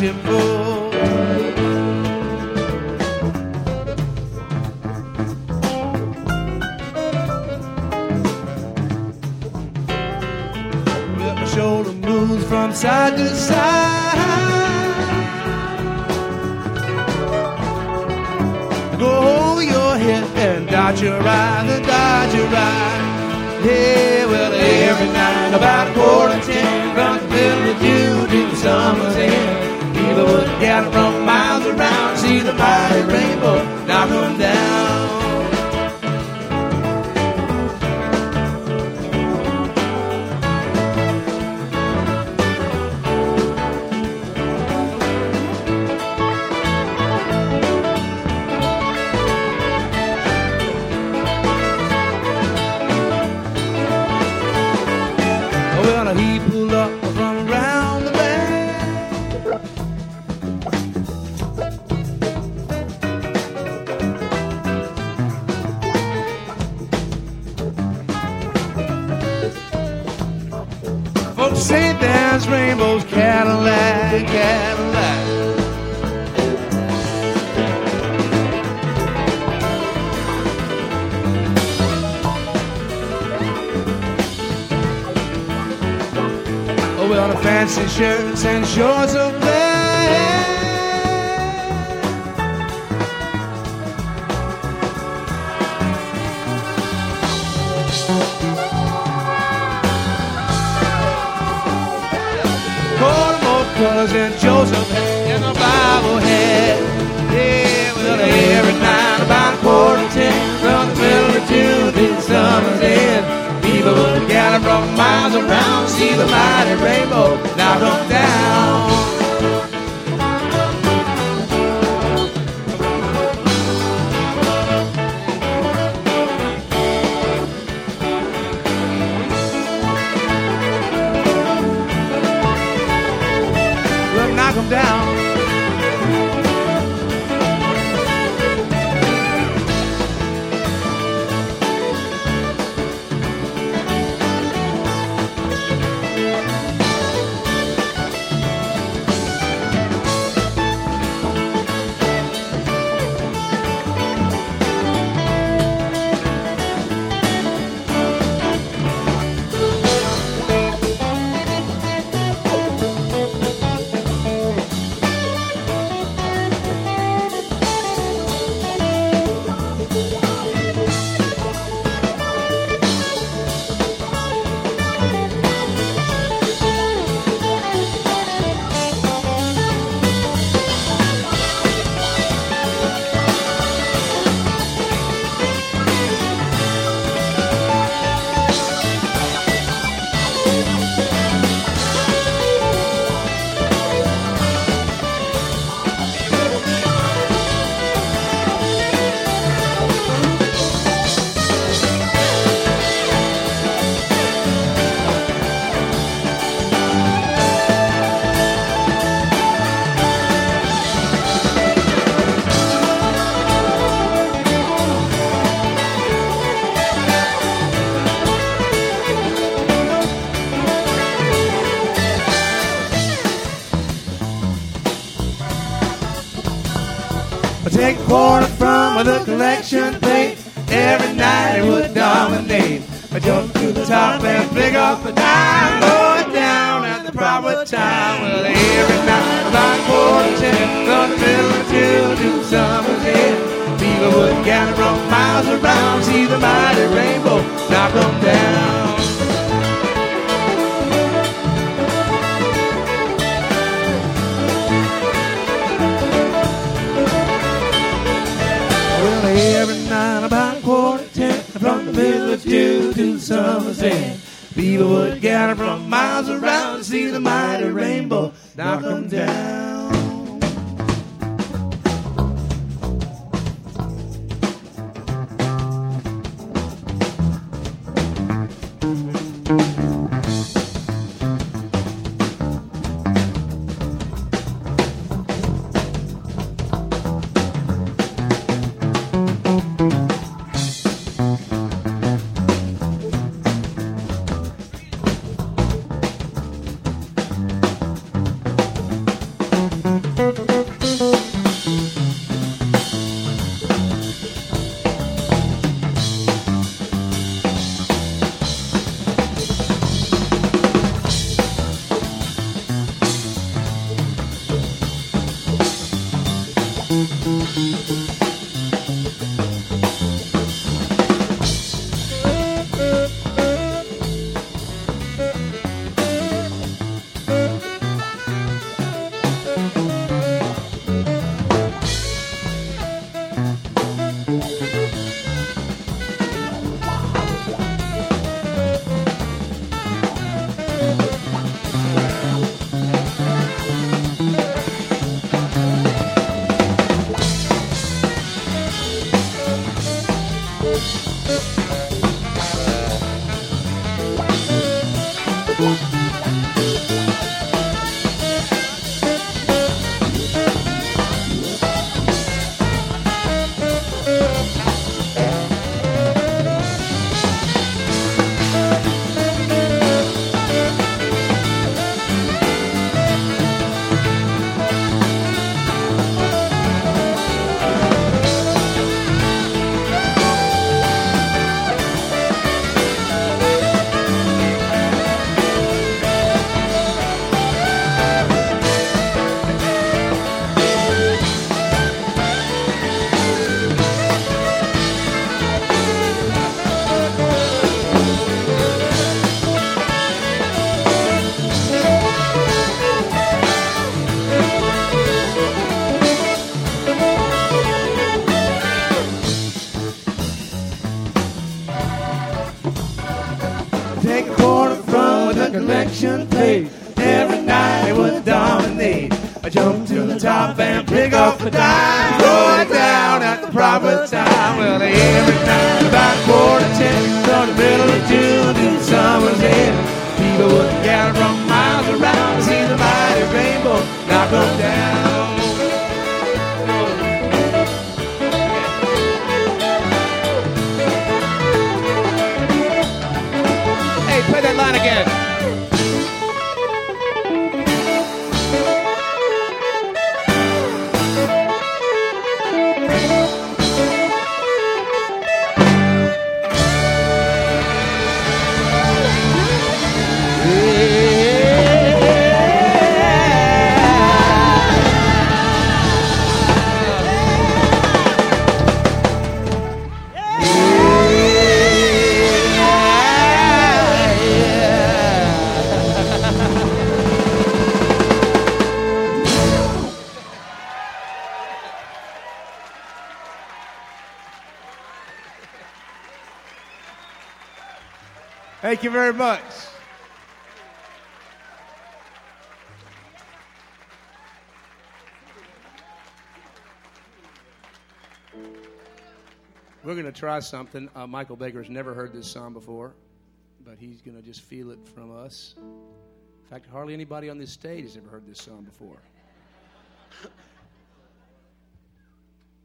the worshipful. Well, my shoulder moves from side to side. Go over your head and dot your eye, and dot your eye. Yeah, well, every night about a quarter to gather from miles around, see the mighty rainbow knock 'em down. Rainbows, Cadillac, Cadillac. Oh, well, the fancy shirts and shorts of black. Cousin Joseph in the Bible head. Yeah, well, every night about quarter to ten, from the middle of to the summer's end, people would gather from miles around, see the mighty rainbow knock 'em down. Knock 'em down. Quarter from the collection plate. Every night it would dominate. I jump to the top and pick up a to people would gather from miles around to see the mighty rainbow knock 'em down. Collection plate. Every night it would dominate. I jump to the top and pick up a dime. Throw down at the proper time. Well, every night about quarter ten. From the middle of June to summer's end. People would gather from miles around to see the mighty rainbow knock 'em down. Play that line again. Woo! Thank you very much. We're going to try something. Uh, Michael has never heard this song before, but he's going to just feel it from us. In fact, hardly anybody on this stage has ever heard this song before.